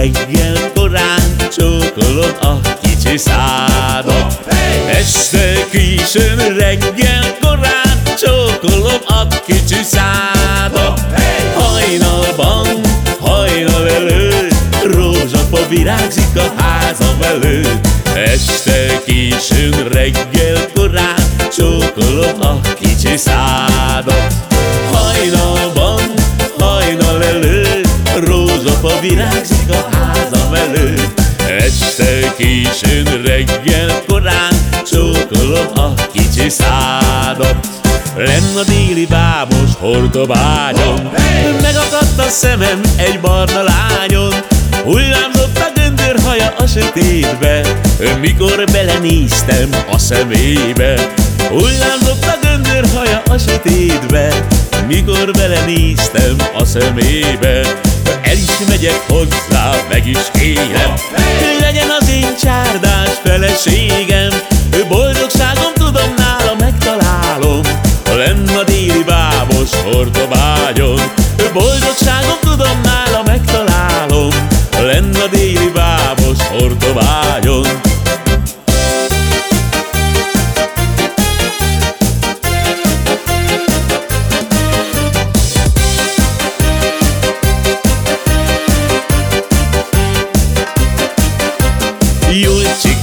reggel korán Csókolom a kicsi szádot. Este későn reggel korán Csókolom a kicsi szádot. Hajnalban, hajnal előtt Rózsafa virágzik a házam előtt. Este későn reggel korán Csókolom a kicsi szádot virágzik a házam előtt. Este későn reggel korán Csókolom a kicsi szádot Lenn a déli bábos hordobágyon Megakadt a szemem egy barna lányon. Hullámzott a göndör haja a sötétbe Mikor belenéztem a szemébe. Hullámzott a göndör haja a sötétbe Mikor belenéztem a szemébe El is megyek hozzá, meg is kérem Legyen az én csárdás feleségem Boldogságom tudom nála megtalálom. Lenn a déli bábos hordobágyon Boldogságom tudom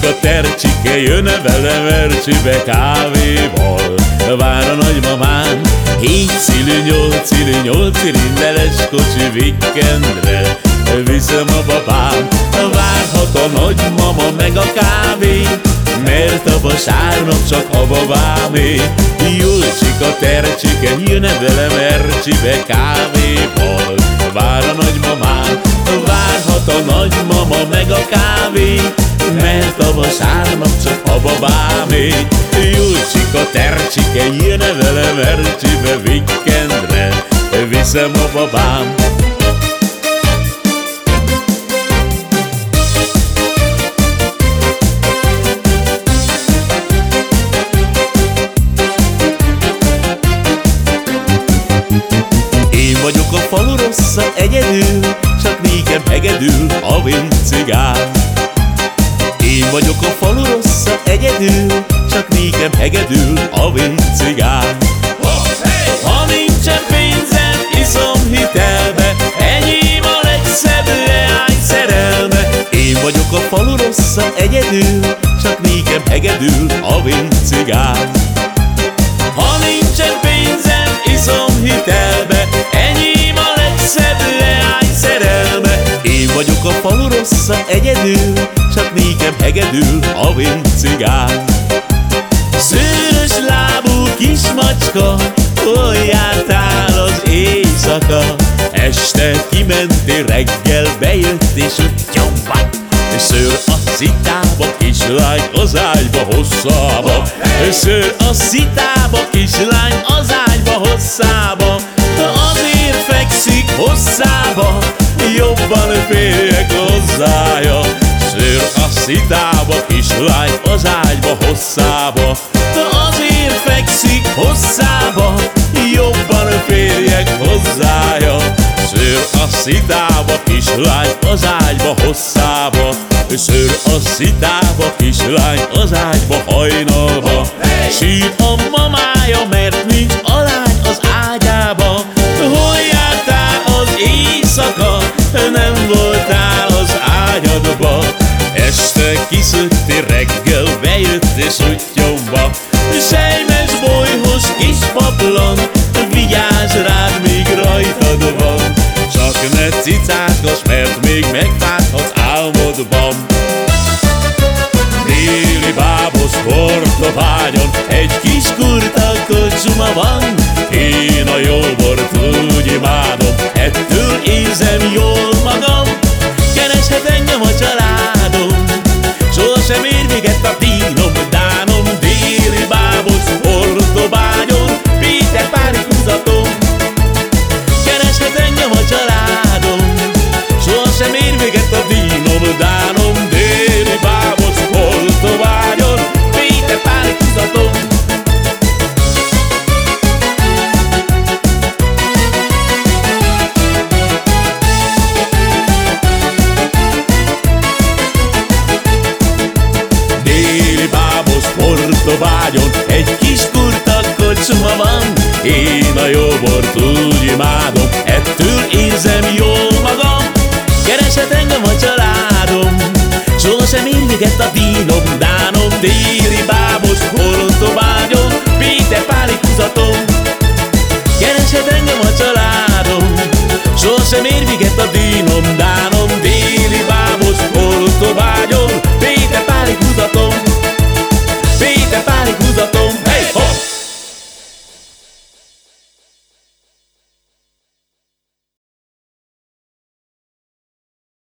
Julcsika, tercsike, jön-e vele mercsibe kávéval? Vár a nagymamám, hét szilű, nyolc szilű, nyolc cilinderes kocsi vikendre Viszem a babám, várhat a nagymama meg a kávé Mert a vasárnap csak a babámé. Julcsika, tercsike, jön-e vele mercsibe kávéval? Vár a nagymamám, várhat a nagymama meg a kávé mert a vasárnap csak a babámé. Julcsika, tercsike, jön-e vele mercsibe vikendre Viszem a babám. Én vagyok a falu rossza egyedül, csak nékem hegedül a cigár. Én vagyok a falu rossza egyedül, csak nékem hegedül a cigár. Ha nincsen pénzem, iszom hitelbe, enyém a legszebb leány szerelme. Én vagyok a falu rossza egyedül, csak nékem hegedül a cigár. Ha a falu rossza egyedül? Csak nékem hegedül a cigár Szőrös lábú kis macska Hol jártál az éjszaka? Este kimentél, reggel bejött és úgy gyomba Szőr a szitába, kislány az ágyba hosszába. Szőr a szitába, kislány az ágyba hosszába. Azért fekszik hosszába, jobban férjek hozzája Szőr a szitába, kislány az ágyba hosszába. Azért fekszik hosszába, jobban férjek hozzája Szőr a szitába, kislány az ágyba hosszába. Szőr a szitába, kislány az ágyba hajnalba. Sír a mamája, mert nincs a lány az ágyába. Hol jártál az éjszaka, Este kiszöktél, reggel bejött és úgy nyomba Sejmes bolyhos kis paplon, vigyázz rád, még rajtad van. Csak ne cicálgass, mert még megválthatsz álmodban. Déli bábos portobágyon Egy kis kurta kocsuma van. Én a jó bort úgy imádom Ettől érzem jól húzatom Déli bábos portobágyon egy kis kurta kocsma van. Én a jó bort úgy imádom, ettől érzem jól magam. Keresett engem a családom, sohasem ér véget a dínom, dánom, díj